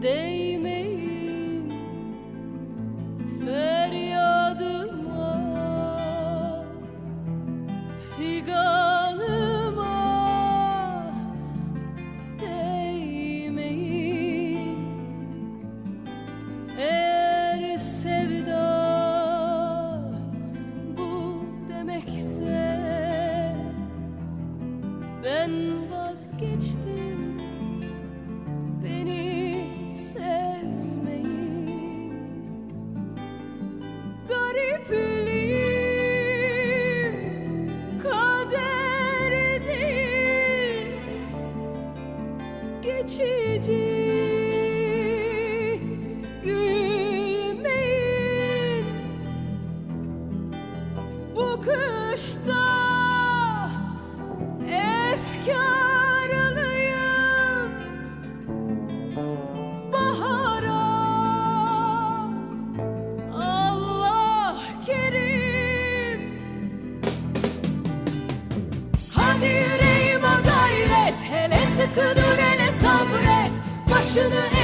They Ben vazgeçtim beni sevmeyi. Garipliğim kader değil Geçici gülmeyin. Bu kışta Hadi yüreğime gayret Hele sıkı dur hele sabret. Başını